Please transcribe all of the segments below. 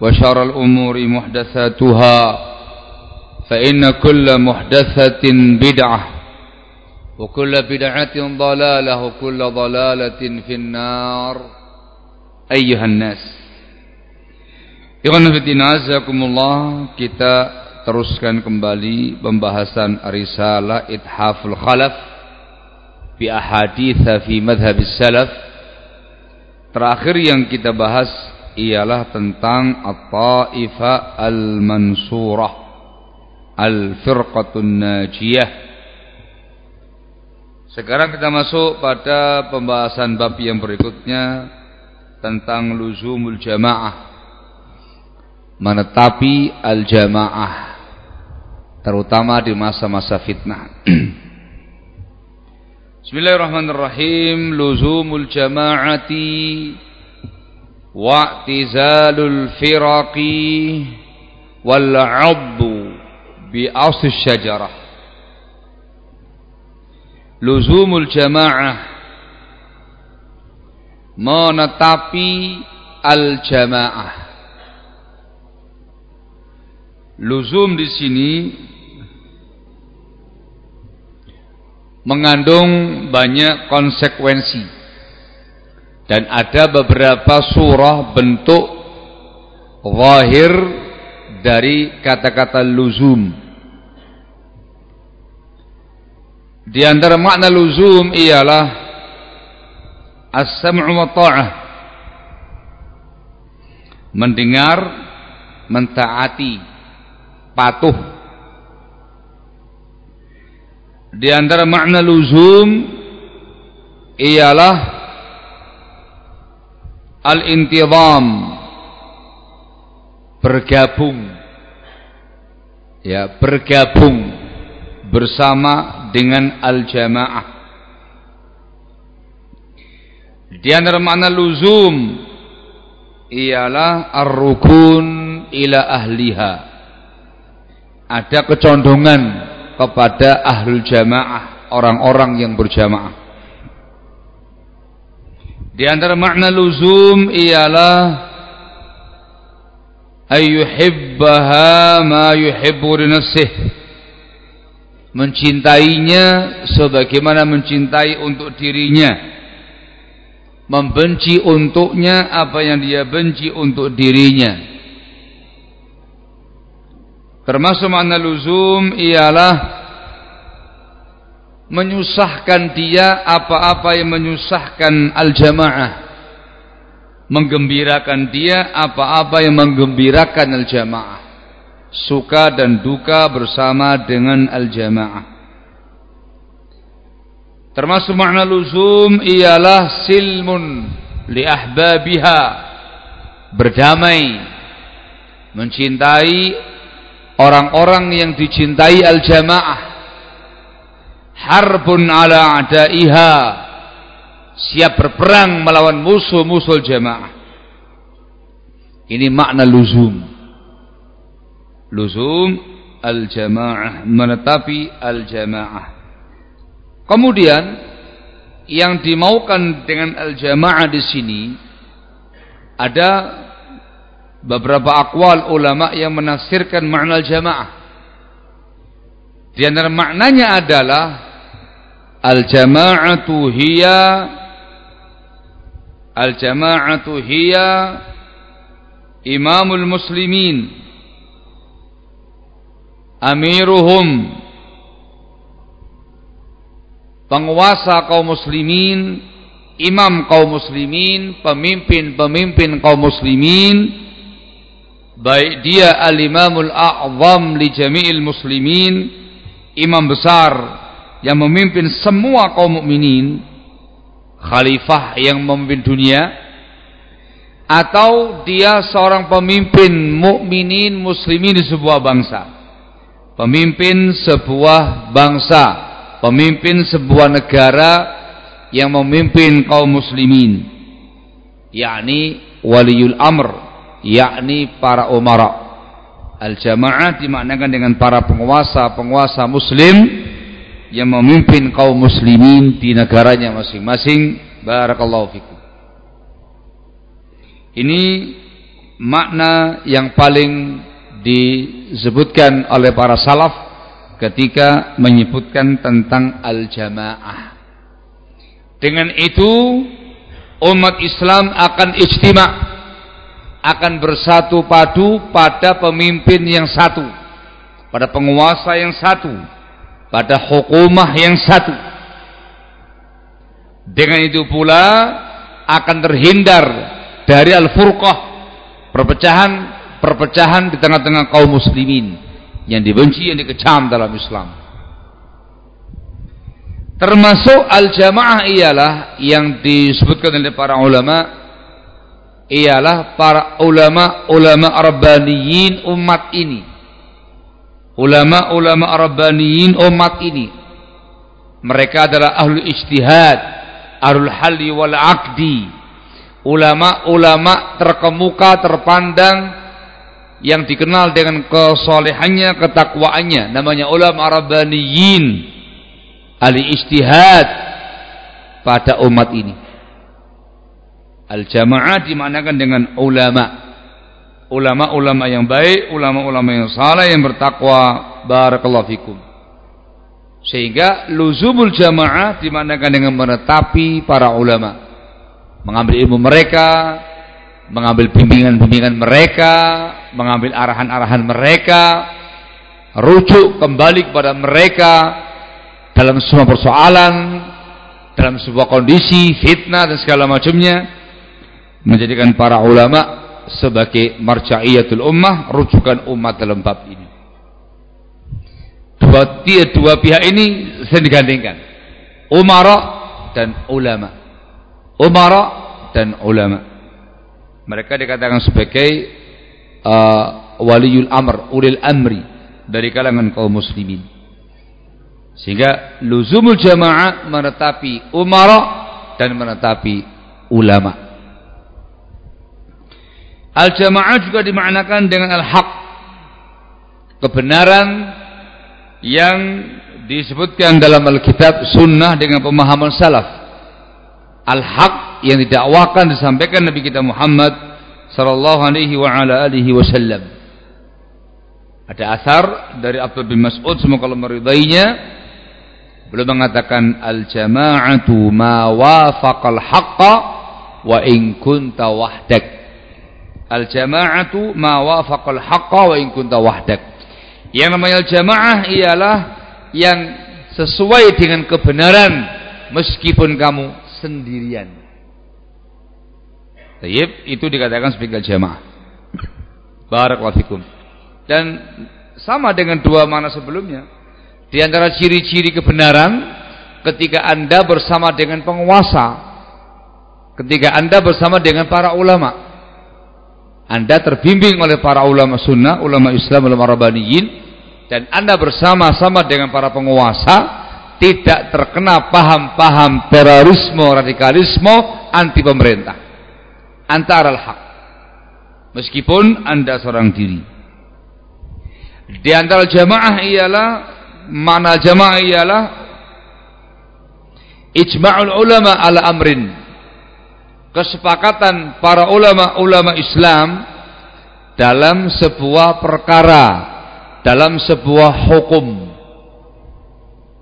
وشر الأمور محدثاتها فإن كل محدثة بدعة وكل بدعة ضلالة وكل ضلالة في النار أيها الناس Ikhwan Fiddin Azakumullah Kita teruskan kembali Pembahasan Risalah Ithaful Khalaf Bi ahaditha fi madhabis salaf Terakhir yang kita bahas ialah tentang At-Ta'ifa Al-Mansurah Al-Firqatun Najiyah. Sekarang kita masuk pada pembahasan bab yang berikutnya Tentang Luzumul Jamaah. Menetapi Al-Jamaah Terutama di masa-masa fitnah. Bismillahirrahmanirrahim. Luzumul Jama'ati wa'tizalul firaqi wal بأص bi لزوم syajarah luzumul jamaah menetapi al jamaah luzum di sini mengandung banyak konsekuensi. Dan ada beberapa surah bentuk zahir dari kata-kata luzum. Di antara makna luzum ialah as-sam'u wa ta'ah. Mendengar, mentaati, patuh. Di antara makna luzum ialah al-intizam. Bergabung. Ya bergabung bersama dengan al-jamaah. Di antara makna luzum ialah ar-rukun ila ahliha. Ada kecondongan kepada ahlul jamaah orang-orang yang berjamaah di antara makna luzum ialah ayyuhibbaha ma yuhibbu nafsih. Mencintainya sebagaimana mencintai untuk dirinya. Membenci untuknya apa yang dia benci untuk dirinya. Termasuk makna luzum ialah menyusahkan dia apa-apa yang menyusahkan al-jamaah. Menggembirakan dia apa-apa yang menggembirakan al-jamaah. Suka dan duka bersama dengan al-jamaah. Termasuk makna luzum ialah silmun li ahbabiha. Berdamai. Mencintai orang-orang yang dicintai al-jamaah harbun ala adaiha. Siap berperang melawan musuh-musuh jamaah ini makna luzum. Luzum al-jamaah menetapi al-jamaah. Kemudian yang dimaukan dengan al-jamaah di sini ada beberapa akwal ulama yang menafsirkan makna al-jamaah. Di antara maknanya adalah al-jama'atu hiya al-jama'atu hiya imamul muslimin amiruhum penguasa kaum muslimin, imam kaum muslimin, pemimpin-pemimpin kaum muslimin, baik dia al-imamul a'zam li jami'il muslimin, imam besar yang memimpin semua kaum mukminin, khalifah yang memimpin dunia, atau dia seorang pemimpin mukminin muslimin di sebuah bangsa. Pemimpin sebuah bangsa pemimpin sebuah negara yang memimpin kaum muslimin yakni waliul amr yakni para umara al-jamaah dimaknakan dengan para penguasa-penguasa muslim yang memimpin kaum muslimin di negaranya masing-masing barakallahu fikum ini makna yang paling disebutkan oleh para salaf ketika menyebutkan tentang al-jamaah. Dengan itu umat Islam akan ijtima, akan bersatu padu pada pemimpin yang satu, pada penguasa yang satu, pada hukumah yang satu. Dengan itu pula akan terhindar dari al-furqah, perpecahan perpecahan di tengah-tengah kaum muslimin yang dibenci yang dikecam dalam Islam termasuk al-jamaah ialah yang disebutkan oleh para ulama ialah para ulama-ulama rabbaniyin umat ini ulama-ulama rabbaniyin umat ini. Mereka adalah ahlu ijtihad ahlul halli wal aqdi. Ulama-ulama terkemuka terpandang yang dikenal dengan kesolehannya, ketakwaannya. Namanya ulama rabbaniyin ahli istihad pada umat ini. Al-jamaah dimanakan dengan ulama ulama-ulama yang baik ulama-ulama yang saleh yang bertakwa. Barakallahu fikum. Sehingga luzumul jamaah dimanakan dengan menetapi para ulama. Mengambil ilmu mereka mengambil bimbingan-bimbingan mereka, mengambil arahan-arahan mereka, rujuk kembali kepada mereka dalam semua persoalan, dalam sebuah kondisi, fitnah dan segala macamnya, menjadikan para ulama sebagai marja'iyatul ummah, rujukan umat dalam bab ini. Dua, dua pihak ini sering digandingkan. Umara dan ulama. Umara dan ulama mereka dikatakan sebagai uh, waliul amr, ulil amri dari kalangan kaum muslimin. Sehingga luzumul jamaah menetapi umara dan menetapi ulama. Al-jamaah juga dimaknakan dengan al-haq. Kebenaran yang disebutkan dalam Alkitab sunnah dengan pemahaman salaf. Al-haq yang didakwakan disampaikan Nabi kita Muhammad sallallahu alaihi wa ala alihi wasallam. Ada asar dari Abdul bin Mas'ud semoga Allah meridainya beliau mengatakan al jama'atu ma wafaqal haqqa wa in kunta wahdak. Al jama'atu ma wafaqal haqqa wa in kunta wahdak. Yang namanya al jamaah ialah yang sesuai dengan kebenaran meskipun kamu sendirian. Tayyib itu dikatakan sebagai jamaah. Barakallahu fikum. Dan sama dengan dua mana sebelumnya. Di antara ciri-ciri kebenaran ketika Anda bersama dengan penguasa. Ketika Anda bersama dengan para ulama. Anda terbimbing oleh para ulama sunnah, ulama Islam, ulama Rabbaniyin dan Anda bersama-sama dengan para penguasa tidak terkena paham-paham terorisme, radikalisme anti pemerintah. Antara al-haq. Meskipun Anda seorang diri. Di antara jamaah ialah mana jamaah ialah ijma'ul ulama ala amrin kesepakatan para ulama-ulama Islam dalam sebuah perkara, dalam sebuah hukum.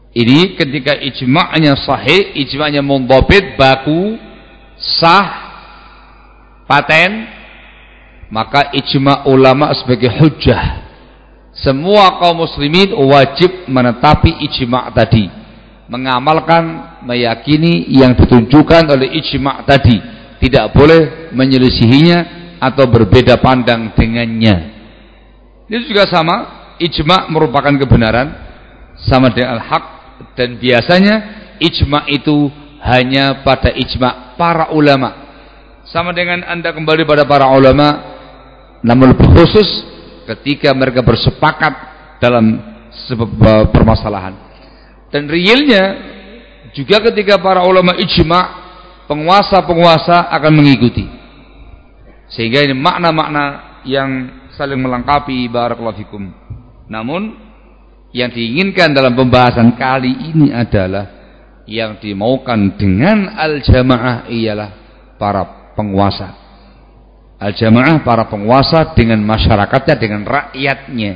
Ini ketika ijma'nya sahih, ijma'nya mundhabit, baku, sah, paten, maka ijma' ulama sebagai hujjah. Semua kaum muslimin wajib menetapi ijma' tadi. Mengamalkan, meyakini yang ditunjukkan oleh ijma' tadi tidak boleh menyelisihinya atau berbeda pandang dengannya. Ini juga sama, ijma merupakan kebenaran sama dengan al-haq dan biasanya ijma itu hanya pada ijma para ulama. Sama dengan Anda kembali pada para ulama namun lebih khusus ketika mereka bersepakat dalam sebuah permasalahan. Dan realnya juga ketika para ulama ijma penguasa-penguasa akan mengikuti. Sehingga ini makna-makna yang saling melengkapi barakallahu. Namun yang diinginkan dalam pembahasan kali ini adalah yang dimaukan dengan al-jamaah ialah para penguasa. Al-jamaah para penguasa dengan masyarakatnya dengan rakyatnya.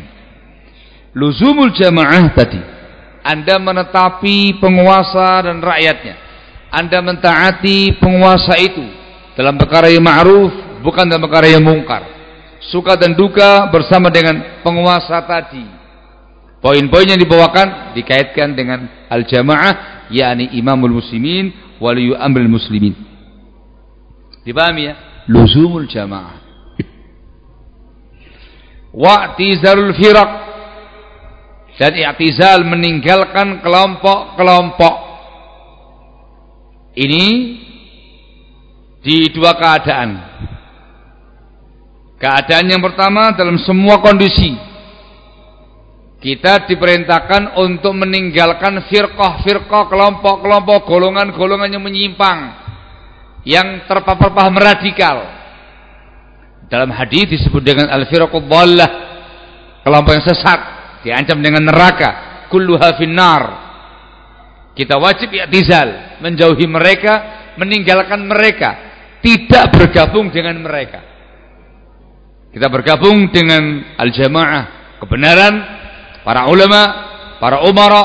Luzumul jamaah tadi Anda menetapi penguasa dan rakyatnya anda mentaati penguasa itu dalam perkara yang ma'ruf bukan dalam perkara yang mungkar. Suka dan duka bersama dengan penguasa tadi. Poin-poin yang dibawakan dikaitkan dengan al-jamaah yakni imamul muslimin waliyu amril muslimin. Dipahami ya? Luzumul jamaah. Wa'tizalul firaq dan i'tizal meninggalkan kelompok-kelompok ini di dua keadaan. Keadaan yang pertama dalam semua kondisi kita diperintahkan untuk meninggalkan firqah-firqah, kelompok-kelompok, golongan-golongan yang menyimpang yang terpapar paham radikal. Dalam hadis disebut dengan dhallah, kelompok yang sesat, diancam dengan neraka, kulluha finnar kita wajib i'tizal, menjauhi mereka, meninggalkan mereka, tidak bergabung dengan mereka. Kita bergabung dengan al-jamaah, kebenaran, para ulama, para umara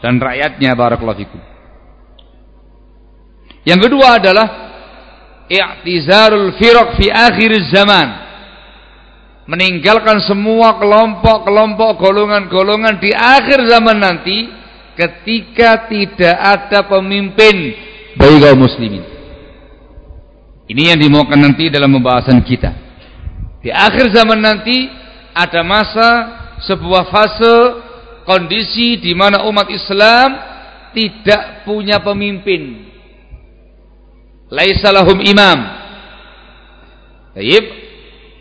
dan rakyatnya barakallahu fikum. Yang kedua adalah i'tizarul firaq fi akhir zaman. Meninggalkan semua kelompok-kelompok golongan-golongan di akhir zaman nanti ketika tidak ada pemimpin bagi kaum muslimin. Ini yang dimaukan nanti dalam pembahasan kita. Di akhir zaman nanti ada masa sebuah fase kondisi di mana umat Islam tidak punya pemimpin. Laisa lahum imam. Baik.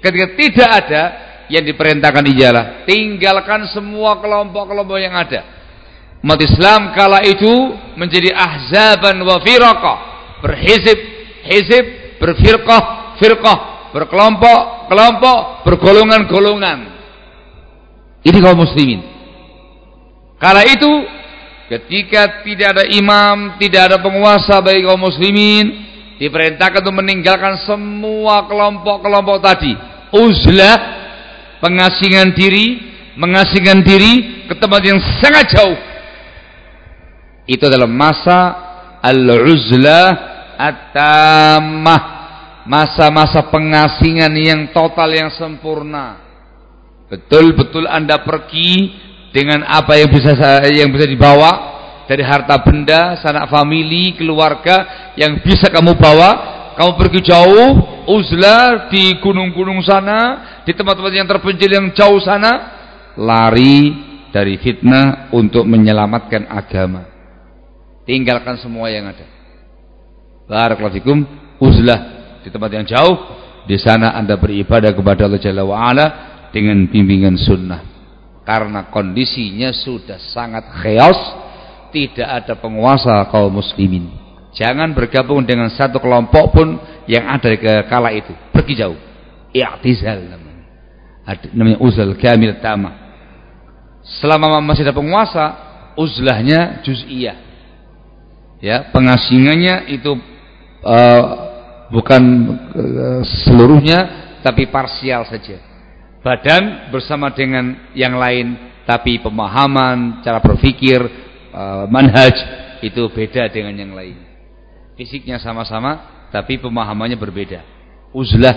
Ketika tidak ada yang diperintahkan ialah tinggalkan semua kelompok-kelompok yang ada Umat Islam kala itu menjadi ahzaban wa firaqah, berhizib, hizib, berfirqah, firqah, berkelompok, kelompok, bergolongan-golongan. Ini kaum muslimin. Kala itu ketika tidak ada imam, tidak ada penguasa bagi kaum muslimin, diperintahkan untuk meninggalkan semua kelompok-kelompok tadi. Uzlah, pengasingan diri, mengasingkan diri ke tempat yang sangat jauh itu adalah masa al-uzlah at-tammah. Masa-masa pengasingan yang total yang sempurna. Betul-betul anda pergi dengan apa yang bisa yang bisa dibawa dari harta benda, sanak famili, keluarga yang bisa kamu bawa. Kamu pergi jauh, uzlah di gunung-gunung sana, di tempat-tempat yang terpencil yang jauh sana, lari dari fitnah untuk menyelamatkan agama. Tinggalkan semua yang ada. Barakallahu uzlah di tempat yang jauh. Di sana anda beribadah kepada Allah Jalla wa'ala dengan bimbingan sunnah. Karena kondisinya sudah sangat chaos. Tidak ada penguasa kaum muslimin. Jangan bergabung dengan satu kelompok pun yang ada ke kala itu. Pergi jauh. I'tizal namanya. Namanya uzal kamil tamah selama masih ada penguasa uzlahnya juz'iyah ya pengasingannya itu uh, bukan uh, seluruhnya tapi parsial saja. Badan bersama dengan yang lain tapi pemahaman cara berpikir uh, manhaj itu beda dengan yang lain. Fisiknya sama-sama tapi pemahamannya berbeda. Uzlah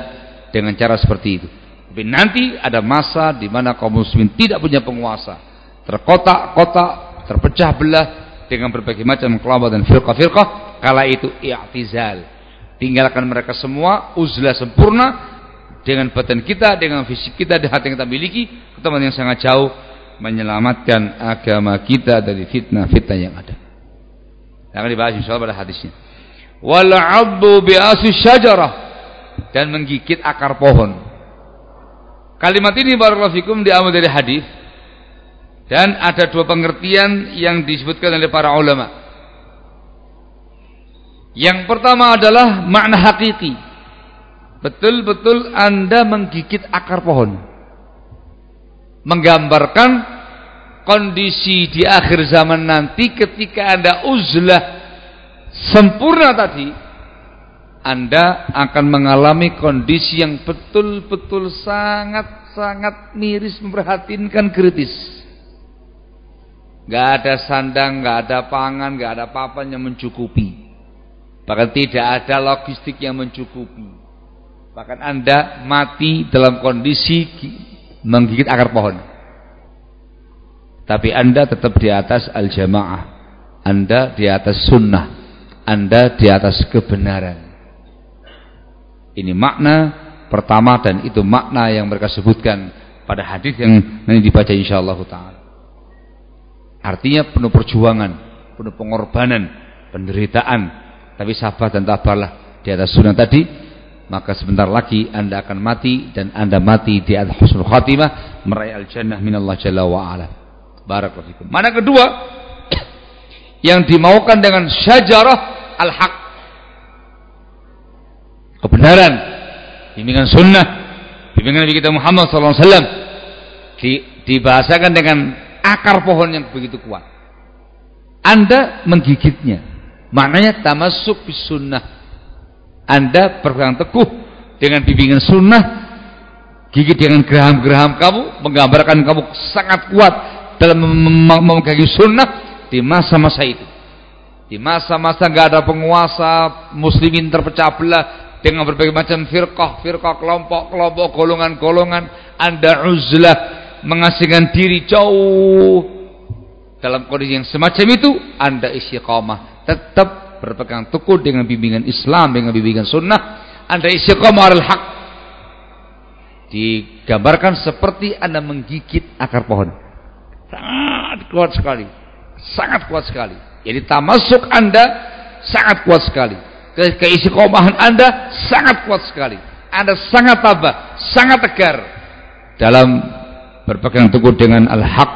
dengan cara seperti itu. Tapi nanti ada masa di mana kaum muslimin tidak punya penguasa. Terkotak-kotak terpecah belah dengan berbagai macam kelompok dan firqah-firqah kala itu i'tizal tinggalkan mereka semua uzlah sempurna dengan badan kita, dengan fisik kita, di hati yang kita miliki, teman yang sangat jauh menyelamatkan agama kita dari fitnah-fitnah yang ada. Akan dibahas insyaallah pada hadisnya. Wal 'abdu bi syajarah dan menggigit akar pohon. Kalimat ini barakallahu fikum diambil dari hadis dan ada dua pengertian yang disebutkan oleh para ulama. Yang pertama adalah makna hakiki betul-betul Anda menggigit akar pohon. Menggambarkan kondisi di akhir zaman nanti ketika Anda uzlah sempurna tadi, Anda akan mengalami kondisi yang betul-betul sangat-sangat miris memperhatikan kritis. Gak ada sandang, gak ada pangan, gak ada papan yang mencukupi. Bahkan tidak ada logistik yang mencukupi Bahkan Anda mati dalam kondisi menggigit akar pohon. Tapi Anda tetap di atas al-jamaah. Anda di atas sunnah. Anda di atas kebenaran. Ini makna pertama dan itu makna yang mereka sebutkan pada hadis yang nanti dibaca insyaallah taala. Artinya penuh perjuangan, penuh pengorbanan, penderitaan, tapi sabar dan tabarlah di atas sunnah tadi. Maka sebentar lagi anda akan mati dan anda mati di atas husnul khatimah. Meraih al-jannah minallah jalla wa ala barakallahu fikum. Mana kedua? Yang dimaukan dengan syajarah al-haq. Kebenaran. Bimbingan sunnah. Bimbingan Nabi kita Muhammad SAW di, dibahasakan dengan akar pohon yang begitu kuat anda menggigitnya maknanya tamasuk sunnah anda berpegang teguh dengan bimbingan sunnah, gigit dengan geraham-geraham kamu, menggambarkan kamu sangat kuat dalam memegang sunnah di masa-masa itu. Di masa-masa nggak ada penguasa, muslimin terpecah belah dengan berbagai macam firqah, firqah kelompok, kelompok, golongan-golongan. Anda uzlah mengasingkan diri jauh dalam kondisi yang semacam itu, Anda istiqamah, tetap berpegang teguh dengan bimbingan Islam, dengan bimbingan sunnah, Anda istiqomah al-haq. Digambarkan seperti Anda menggigit akar pohon. Sangat kuat sekali. Sangat kuat sekali. Jadi tamasuk Anda sangat kuat sekali. Ke keistiqomahan Anda sangat kuat sekali. Anda sangat tabah, sangat tegar dalam berpegang teguh dengan al-haq,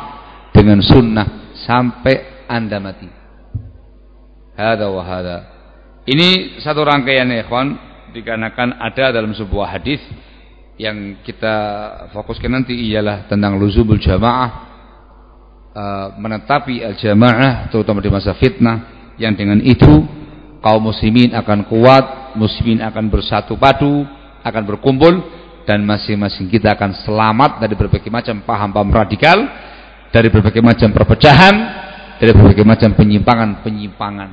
dengan sunnah sampai Anda mati. Hada wa hada. Ini satu rangkaian ya ikhwan dikarenakan ada dalam sebuah hadis yang kita fokuskan nanti ialah tentang luzubul jamaah uh, menetapi al-jamaah terutama di masa fitnah yang dengan itu kaum muslimin akan kuat, muslimin akan bersatu padu, akan berkumpul dan masing-masing kita akan selamat dari berbagai macam paham-paham radikal, dari berbagai macam perpecahan, dari berbagai macam penyimpangan-penyimpangan.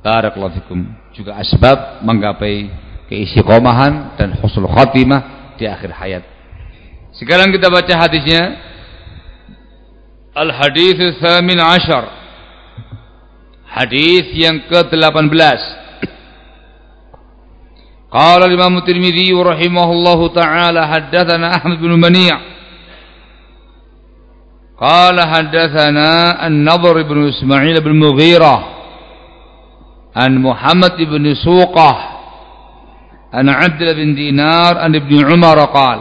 Barakallahu fikum. Juga asbab menggapai keistiqomahan dan husnul khatimah di akhir hayat. Sekarang kita baca hadisnya. Al-hadis tsamin ashar. Hadis yang ke-18. قال الإمام الترمذي رحمه الله تعالى حدثنا أحمد بن منيع قال حدثنا النضر بن إسماعيل بن مغيرة عن محمد بن سوقة عن عبد بن دينار عن ابن عمر قال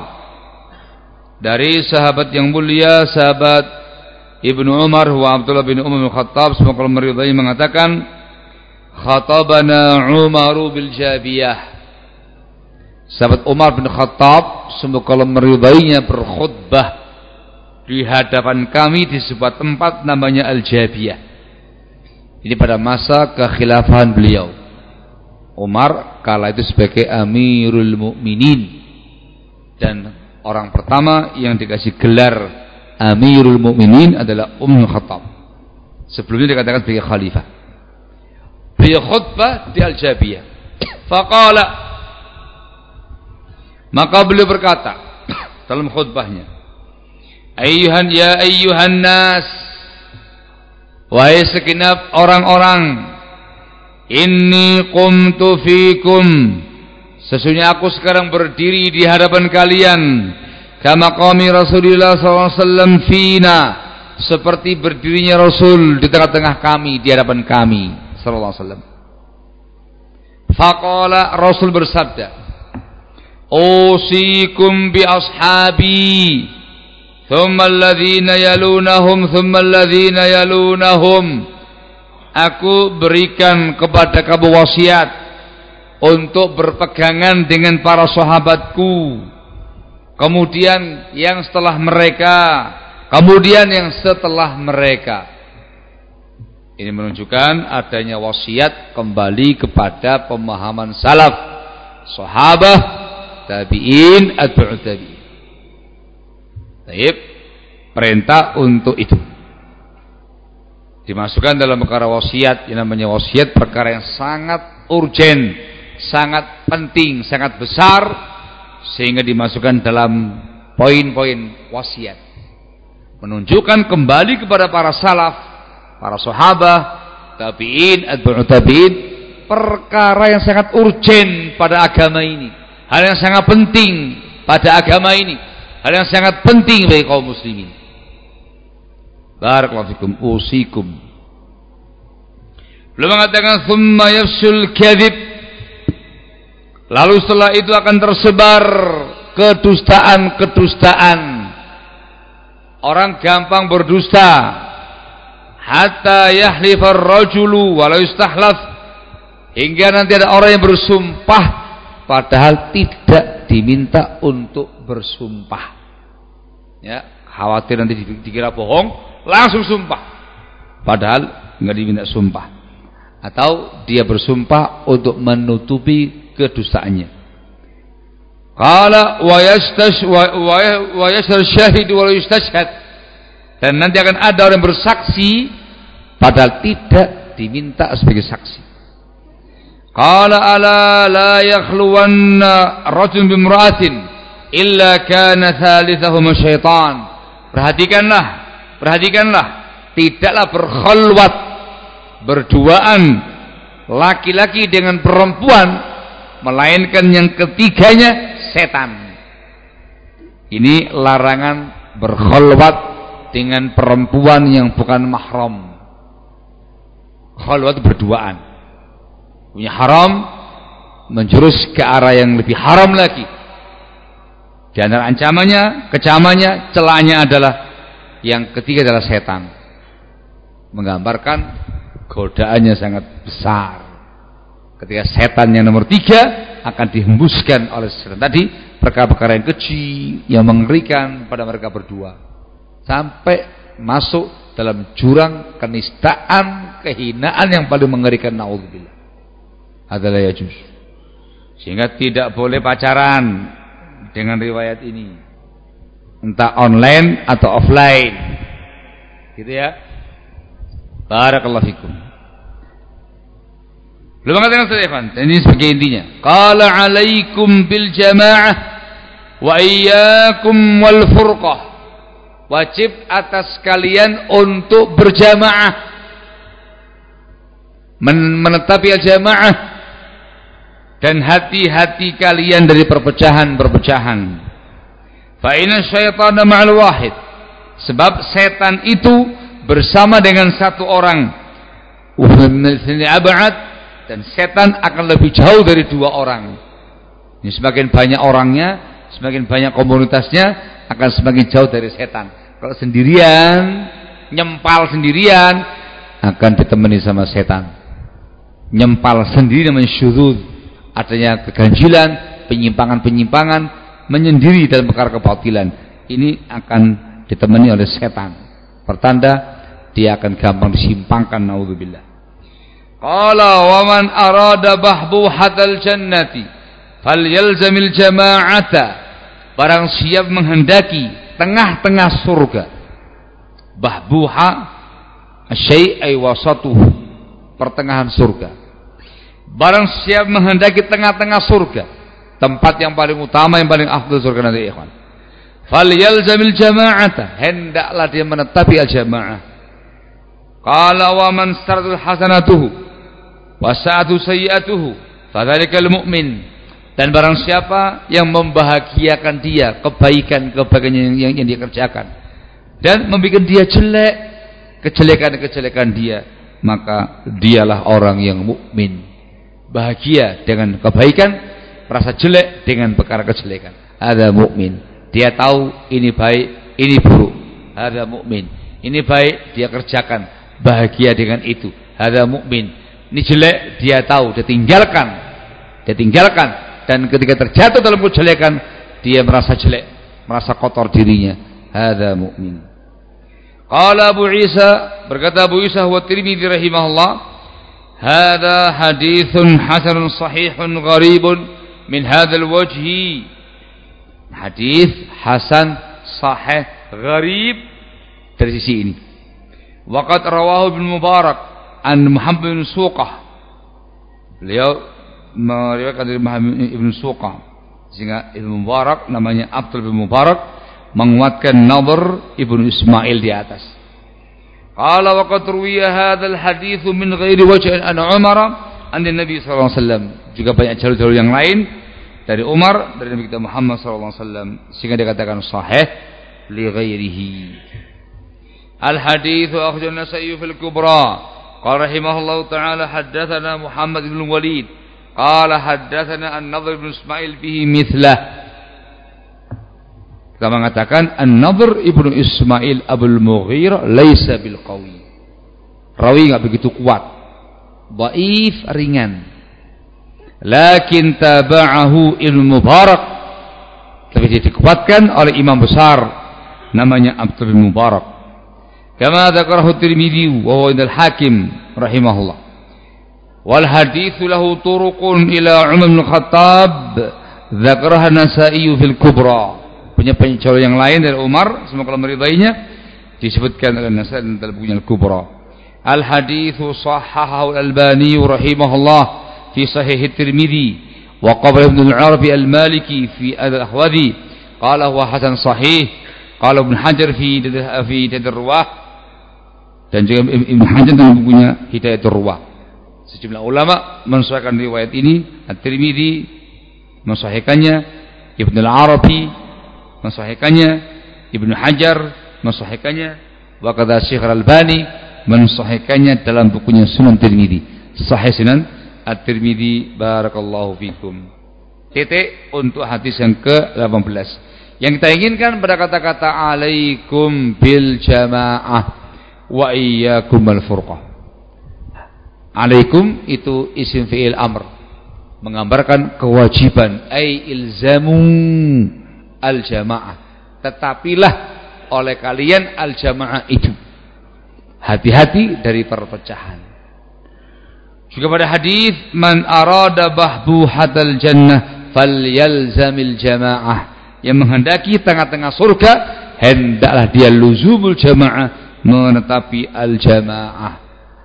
dari sahabat yang mulia sahabat Ibnu Umar wa Abdullah bin Umar bin Khattab semoga Allah meridai mengatakan khatabana Umaru bil Jabiyah Sahabat Umar bin Khattab semoga Allah meridainya berkhutbah di hadapan kami di sebuah tempat namanya Al-Jabiyah. Ini pada masa kekhilafahan beliau. Umar kala itu sebagai Amirul Mukminin dan orang pertama yang dikasih gelar Amirul Mukminin adalah Ummul Khattab. Sebelumnya dikatakan sebagai khalifah. Beliau khutbah di Al-Jabiyah. Faqala maka beliau berkata dalam khutbahnya, "Ayyuhan ya ayyuhan nas, wahai segenap orang-orang, inni qumtu fikum." Sesungguhnya aku sekarang berdiri di hadapan kalian kama qami Rasulullah SAW fina seperti berdirinya Rasul di tengah-tengah kami di hadapan kami sallallahu alaihi wasallam. Rasul bersabda, أوصيكم بأصحابي ثم الذين يلونهم ثم الذين يلونهم Aku berikan kepada kamu wasiat untuk berpegangan dengan para sahabatku. Kemudian yang setelah mereka, kemudian yang setelah mereka. Ini menunjukkan adanya wasiat kembali kepada pemahaman salaf, sahabat tabi'in atba'ut tabi'in. Baik, perintah untuk itu. Dimasukkan dalam perkara wasiat yang namanya wasiat perkara yang sangat urgen, sangat penting, sangat besar sehingga dimasukkan dalam poin-poin wasiat. Menunjukkan kembali kepada para salaf, para sahabat, tabi'in, atba'ut tabi'in perkara yang sangat urgen pada agama ini hal yang sangat penting pada agama ini. Hal yang sangat penting bagi kaum muslimin. Barakallahu fikum usikum. Belum mengatakan thumma yafsul kadhib lalu setelah itu akan tersebar kedustaan-kedustaan. Orang gampang berdusta. Hatta yahlifar rajulu walau istahlaf. Hingga nanti ada orang yang bersumpah padahal tidak diminta untuk bersumpah. Ya, khawatir nanti dikira bohong, langsung sumpah. Padahal nggak diminta sumpah. Atau dia bersumpah untuk menutupi kedustaannya. Qala wa yastash wa yustashhad. Dan nanti akan ada orang bersaksi padahal tidak diminta sebagai saksi. Qala ala la yakhluwanna rajul bimra'atin illa kana thalithahuma syaitan. Perhatikanlah, perhatikanlah, tidaklah berkhulwat berduaan laki-laki dengan perempuan melainkan yang ketiganya setan. Ini larangan berkhulwat dengan perempuan yang bukan mahram. Khulwat berduaan punya haram menjurus ke arah yang lebih haram lagi. Di antara ancamannya, kecamannya, celahnya adalah yang ketiga adalah setan. Menggambarkan godaannya sangat besar. Ketika setan yang nomor tiga akan dihembuskan oleh setan tadi perkara-perkara yang kecil yang mengerikan pada mereka berdua. Sampai masuk dalam jurang kenistaan kehinaan yang paling mengerikan naudzubillah adalah yajuz. Sehingga tidak boleh pacaran dengan riwayat ini. Entah online atau offline. Gitu ya. Barakallahu fikum. Belum mengatakan Stefan, ini sebagai intinya. Qala alaikum bil jamaah wa iyyakum wal furqah. Wajib atas kalian untuk berjamaah. menetapi al-jamaah dan hati-hati kalian dari perpecahan-perpecahan. Fa inna syaitana ma'al wahid. Sebab setan itu bersama dengan satu orang. Ab'ad dan setan akan lebih jauh dari dua orang. Ini semakin banyak orangnya, semakin banyak komunitasnya akan semakin jauh dari setan. Kalau sendirian, nyempal sendirian akan ditemani sama setan. Nyempal sendiri namanya syudzud. Adanya keganjilan, penyimpangan-penyimpangan, menyendiri dalam perkara kebatilan. Ini akan ditemani oleh setan. Pertanda dia akan gampang disimpangkan naudzubillah. Qala wa man arada bahbuhatal jannati falyalzamil jama'ata. Barang siap menghendaki tengah-tengah surga. Bahbuha syai' wasatuhu. Pertengahan surga. Barang siap menghendaki tengah-tengah surga. Tempat yang paling utama yang paling afdal surga nanti ikhwan. Falyalzamil jama'ata. Hendaklah dia menetapi al-jama'ah. Qala wa man saratul hasanatuhu wasa'atu sayyi'atuhu fadzalikal mu'min dan barang siapa yang membahagiakan dia kebaikan-kebaikan yang, yang, yang dia kerjakan dan membuat dia jelek kejelekan-kejelekan dia maka dialah orang yang mukmin bahagia dengan kebaikan merasa jelek dengan perkara kejelekan. Ada mukmin. Dia tahu ini baik ini buruk. Ada mukmin. Ini baik dia kerjakan. Bahagia dengan itu. Ada mukmin. Ini jelek dia tahu. Dia tinggalkan. Dia tinggalkan. Dan ketika terjatuh dalam kejelekan dia merasa jelek. Merasa kotor dirinya. Hadza mu'min qala Abu Isa. Berkata Abu Isa wa Tirmidzi rahimahullah hadza hadithun hasanun sahihun gharibun min hadzal wajhi hadis hasan sahih gharib dari waqad rawahu bin Mubarak an Muhammad bin Suqah beliau meriwayatkan dari Muhammad bin Suqah sehingga Ibnu Mubarak namanya Abdul bin Mubarak menguatkan Nadhr Ibnu Ismail di atas qala wa qad ruwiya hadzal hadits min ghairi wajhin an Umar an Nabi sallallahu alaihi wasallam juga banyak jalur-jalur yang lain dari Umar dari Nabi kita Muhammad sallallahu alaihi wasallam sehingga dikatakan sahih li ghairihi hadits akhrajahu an-Nasa'i fil kubra قال رحمه الله تعالى حدثنا محمد الوليد قال حدثنا النضر بن Ismail به مثله Kita mengatakan An-Nadhr ibnu Ismail Abul Mughir laisa bil qawi. Rawi enggak begitu kuat. Baif ringan. Lakin taba'ahu ilmu Mubarak. Tapi dia dikuatkan oleh imam besar namanya Abdul Mubarak. Kama dzakarahu Tirmidzi wa huwa Hakim rahimahullah. Wal hadithu lahu turuqun ila Umar bin Khattab dzakarahu Nasa'i fil Kubra punya penjual yang lain dari Umar semoga Allah meridainya disebutkan oleh Nasai dalam bukunya Al-Kubra. Al-hadithu sahahahu Al-Albani rahimahullah fi sahih Tirmidzi wa qabla Ibn Al-Arabi Al-Maliki fi Al-Ahwadi qala huwa hasan sahih. Qala Ibn Hajar fi fi Tadruwah dan juga Ibn Hajar dalam bukunya Hidayatul Ruwah. Sejumlah ulama mensuaikan riwayat ini, At-Tirmidzi mensahihkannya, Ibnu Al-Arabi mensahihkannya, Ibnu Hajar mensahihkannya, wa kadza Syekh Al-Albani mensahihkannya dalam bukunya Sunan Tirmidzi. Sahih Sunan At-Tirmidzi barakallahu fikum. Titik untuk hadis yang ke-18. Yang kita inginkan pada kata-kata alaikum bil jamaah wa iyyakum al-furqah. Alaikum itu isim fi'il amr menggambarkan kewajiban ai ilzamu al-jamaah. Tetapilah oleh kalian al-jamaah itu. Hati-hati dari perpecahan. Juga pada hadis man arada bahbu hadal jannah falyalzamil jamaah yang menghendaki tengah-tengah surga hendaklah dia luzumul jamaah menetapi al-jamaah.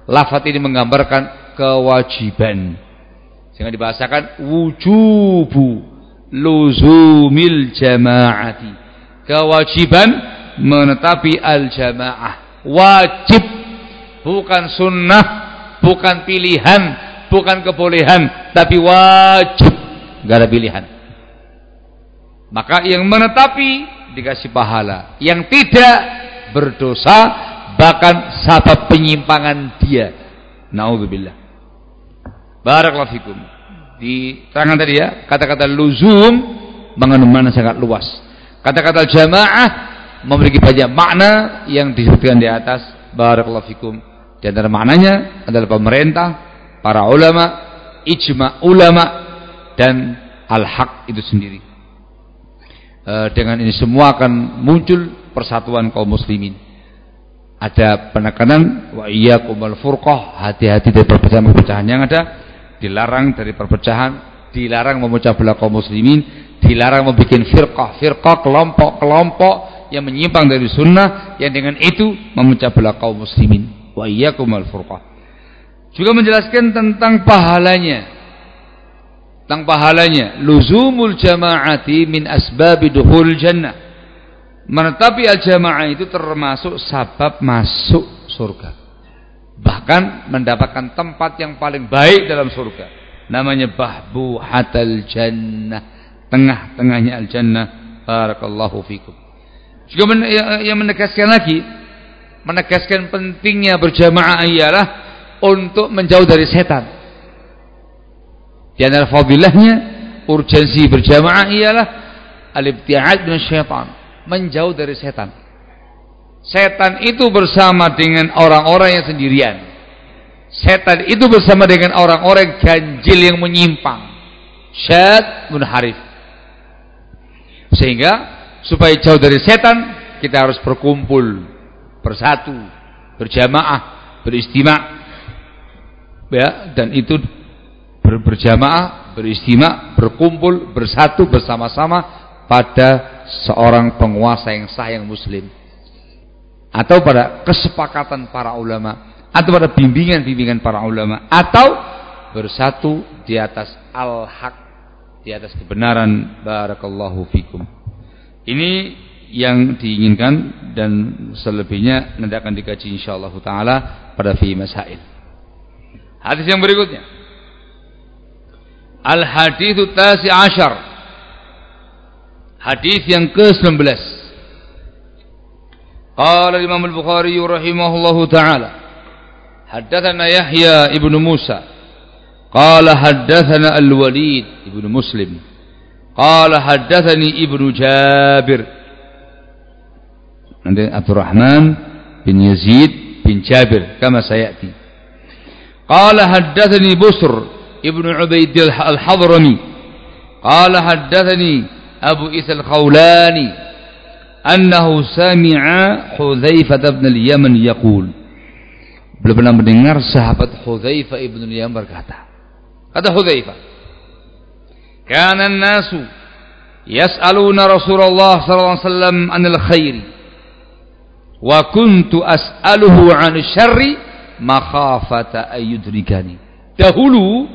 Lafaz ini menggambarkan kewajiban. Sehingga dibahasakan wujubu luzumil jamaati. Kewajiban menetapi al-jamaah. Wajib bukan sunnah, bukan pilihan, bukan kebolehan, tapi wajib. Gak ada pilihan. Maka yang menetapi dikasih pahala. Yang tidak berdosa bahkan sabab penyimpangan dia. Nauzubillah. Barakallahu fikum. Diterangkan tadi ya, kata-kata luzum mengandung makna sangat luas. Kata-kata jamaah memiliki banyak makna yang disebutkan di atas. Barakallahu fikum. Di antara maknanya adalah pemerintah, para ulama, ijma ulama dan al-haq itu sendiri. E, dengan ini semua akan muncul persatuan kaum muslimin. Ada penekanan wa iyyakumul furqah, hati-hati dari perpecahan-perpecahan yang ada, dilarang dari perpecahan, dilarang memecah belah kaum muslimin, dilarang membuat firqah, firqah kelompok-kelompok yang menyimpang dari sunnah yang dengan itu memecah belah kaum muslimin wa iyyakumul furqah. Juga menjelaskan tentang pahalanya. Tentang pahalanya luzumul jama'ati min asbabi dukhul jannah. Menetapi al-jamaah itu termasuk sabab masuk surga. Bahkan mendapatkan tempat yang paling baik dalam surga. Namanya bahbuhatal jannah. Tengah-tengahnya al-jannah. Barakallahu fikum. Juga yang menegaskan lagi menegaskan pentingnya berjamaah ialah untuk menjauh dari setan. Di antara urgensi berjamaah ialah al-ibtiad min syaitan, menjauh dari setan. Setan itu bersama dengan orang-orang yang sendirian. Setan itu bersama dengan orang-orang ganjil yang menyimpang. Syad munharif. Sehingga supaya jauh dari setan kita harus berkumpul bersatu, berjamaah, beristimak. Ya, dan itu ber, berjamaah, beristimak, berkumpul, bersatu bersama-sama pada seorang penguasa yang sah yang muslim. Atau pada kesepakatan para ulama, atau pada bimbingan-bimbingan para ulama, atau bersatu di atas al-haq, di atas kebenaran. Barakallahu fikum. Ini yang diinginkan dan selebihnya nanti akan dikaji insyaallah taala pada fi masail. Hadis yang berikutnya. Al haditsu tasi ashar. Hadis yang ke-19. Qala Imam Al-Bukhari rahimahullahu taala Haddatsana Yahya ibnu Musa qala haddatsana Al-Walid ibnu Muslim qala haddatsani ibnu Jabir nanti Abdurrahman bin Yazid bin Jabir kama sayati qala haddathani Busr ibnu Ubaid al-Hadrami qala haddathani Abu Isa al-Khawlani annahu sami'a Hudzaifah bin al-Yaman yaqul. Belum pernah mendengar sahabat Hudzaifah ibn al-Yaman berkata kata Hudzaifah kana an-nasu yas'aluna Rasulullah sallallahu alaihi wasallam anil khairi wa kuntu as'aluhu 'an syarri makhafata ayyudrikani dahulu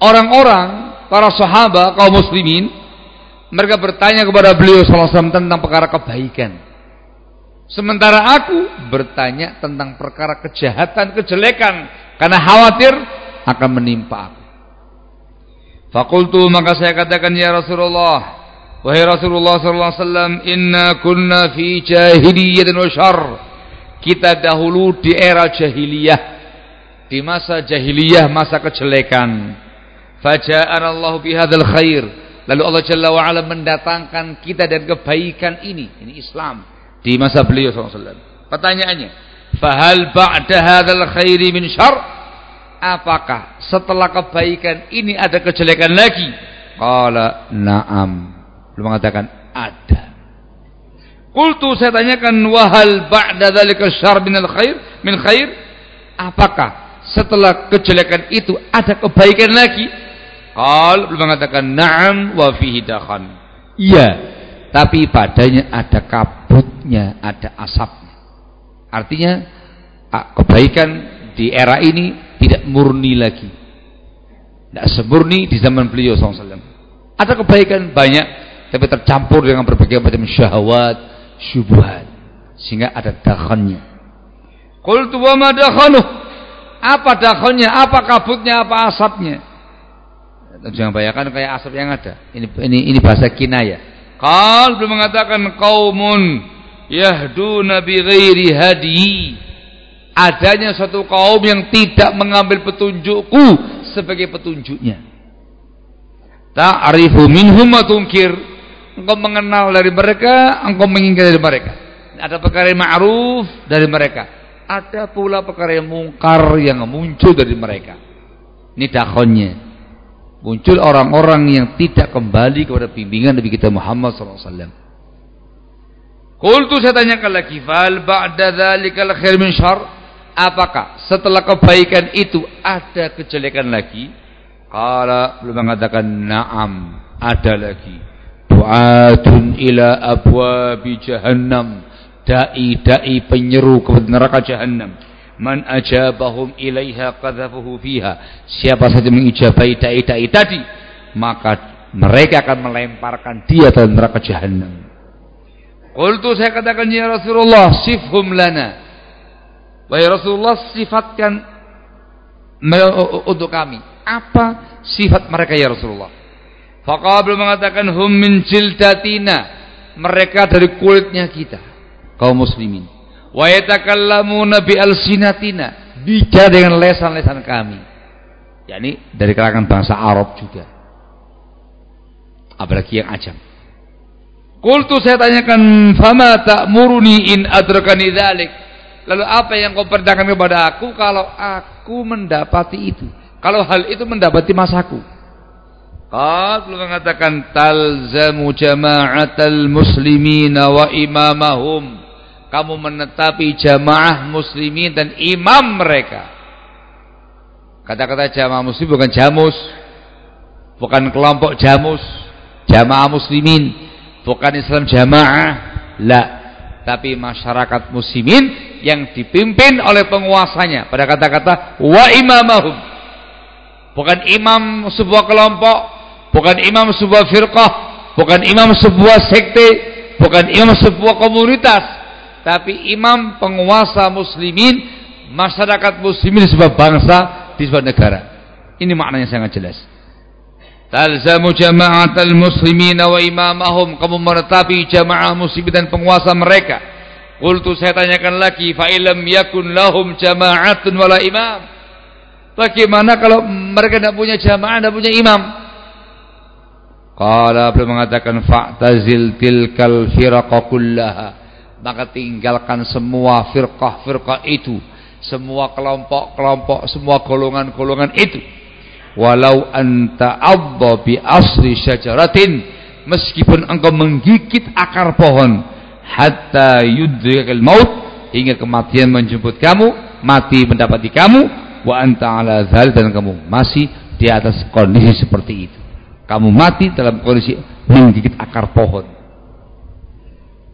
orang-orang para sahabat kaum muslimin mereka bertanya kepada beliau wasallam tentang perkara kebaikan sementara aku bertanya tentang perkara kejahatan kejelekan karena khawatir akan menimpa aku fakultu maka saya katakan ya Rasulullah Wahai Rasulullah wasallam, inna kunna fi jahiliyatin wa syarr. Kita dahulu di era jahiliyah, di masa jahiliyah, masa kejelekan. Faja'ana Allah bihadzal khair. Lalu Allah Jalla wa ala mendatangkan kita dan kebaikan ini, ini Islam di masa beliau wasallam. Pertanyaannya, fahal ba'da hadzal khairi min syarr? Apakah setelah kebaikan ini ada kejelekan lagi? Qala na'am. Belum mengatakan ada. Qultu saya tanyakan wahal ba'da dzalika syarr minal khair min khair? Apakah setelah kejelekan itu ada kebaikan lagi? Qal mengatakan na'am wa fihi. Iya, tapi padanya ada kabutnya, ada asapnya. Artinya kebaikan di era ini tidak murni lagi. Tidak semurni di zaman beliau SAW. Ada kebaikan banyak tapi tercampur dengan berbagai macam syahwat, syubhat sehingga ada dakhannya. Qultu wa ma? Apa dakhannya? Apa kabutnya? Apa asapnya? Jangan bayangkan kayak asap yang ada. Ini ini ini bahasa kinaya. Qal belum mengatakan qaumun yahduna bi ghairi hadi. Adanya suatu kaum yang tidak mengambil petunjukku sebagai petunjuknya. Ta'rifu minhum wa tunkir. Engkau mengenal dari mereka, engkau mengingkari dari mereka. Ada perkara yang ma'ruf dari mereka. Ada pula perkara yang mungkar yang muncul dari mereka. Ini dakhonnya. Muncul orang-orang yang tidak kembali kepada bimbingan Nabi kita Muhammad SAW. Qultu saya tanyakan lagi, fal ba'da dzalikal khair min syarr? Apakah setelah kebaikan itu ada kejelekan lagi? Qala belum mengatakan na'am, ada lagi. Du'atun ila abwabi jahannam. Dai-dai penyeru ke neraka jahannam. Man ajabahum ilaiha qadhafuhu fiha. Siapa saja mengijabahi dai-dai tadi, maka mereka akan melemparkan dia dalam neraka jahannam. Qultu saya katakan ya Rasulullah sifhum lana. Wahai Rasulullah sifatkan untuk kami. Apa sifat mereka ya Rasulullah? Faqabul mengatakan hum min jildatina. Mereka dari kulitnya kita. Kaum muslimin. Wa yatakallamuna bi alsinatina. Bicara dengan lesan-lesan kami. yakni dari kalangan bangsa Arab juga. Apalagi yang ajam. Kultu saya tanyakan, "Fama ta'muruni in adrakani dzalik?" Lalu apa yang kau perintahkan kepada aku kalau aku mendapati itu? Kalau hal itu mendapati masaku? Qal mengatakan talzamu jama'atal muslimina wa imamahum. Kamu menetapi jamaah muslimin dan imam mereka. Kata-kata jamaah muslim bukan jamus. Bukan kelompok jamus. Jamaah muslimin. Bukan Islam jamaah. La. Tapi masyarakat muslimin yang dipimpin oleh penguasanya. Pada kata-kata wa imamahum. Bukan imam sebuah kelompok. Bukan imam sebuah firqah. Bukan imam sebuah sekte. Bukan imam sebuah komunitas tapi imam penguasa muslimin masyarakat muslimin sebuah bangsa di sebuah negara ini maknanya sangat jelas Talzamu jama'atal muslimina wa imamahum. Kamu menetapi jamaah muslimin dan penguasa mereka. Qultu saya tanyakan lagi, fa ilam yakun lahum jama'atun wala imam. Bagaimana kalau mereka tidak punya jamaah, tidak punya imam? Qala beliau mengatakan fa'tazil tilkal firqa kullaha. Maka tinggalkan semua firqah-firqah itu, semua kelompok-kelompok, semua golongan-golongan itu. Walau anta adha bi asri syajaratin. Meskipun engkau menggigit akar pohon hatta yudrikal maut hingga kematian menjemput kamu mati mendapati kamu wa anta ala zal dan kamu masih di atas kondisi seperti itu. Kamu mati dalam kondisi menggigit akar pohon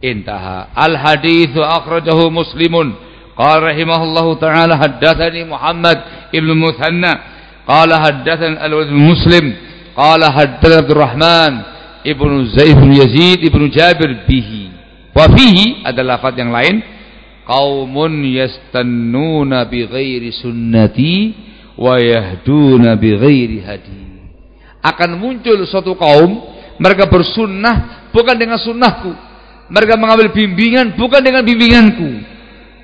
intaha. Al hadithu akhrajahu muslimun. Qala rahimahullahu ta'ala haddathani Muhammad ibn Muthanna. Qala haddathan al muslim. Qala haddath Abdurrahman ibn Zaid ibn Yazid ibn Jabir bihi. Wa fihi ada lafaz yang lain. Qaumun yastannuna bi ghairi sunnati wa yahduna akan muncul suatu kaum mereka bersunnah bukan dengan sunnahku mereka mengambil bimbingan bukan dengan bimbinganku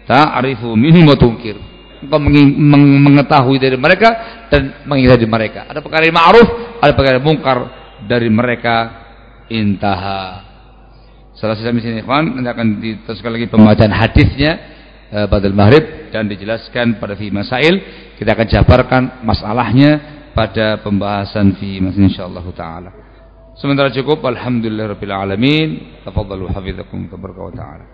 ta'rifu minhum wa tunkir engkau mengetahui dari mereka dan menghindari mereka. Ada perkara yang ma'ruf, ada perkara yang mungkar dari mereka intaha. Selesai sampai sini ikhwan, nanti akan diteruskan lagi pembacaan hadisnya eh, pada maghrib dan dijelaskan pada fi masail. Kita akan jabarkan masalahnya pada pembahasan fi masail insyaallah taala. Sementara cukup alhamdulillah rabbil alamin. Tafadhalu hafizakum tabaraka wa taala.